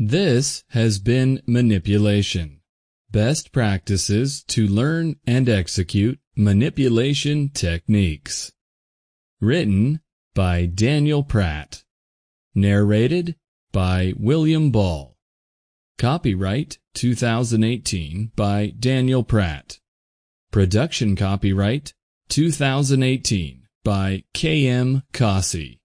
This has been Manipulation. Best practices to learn and execute manipulation techniques. Written by Daniel Pratt. Narrated by William Ball. Copyright 2018 by Daniel Pratt. Production copyright 2018 by K.M. Kasi.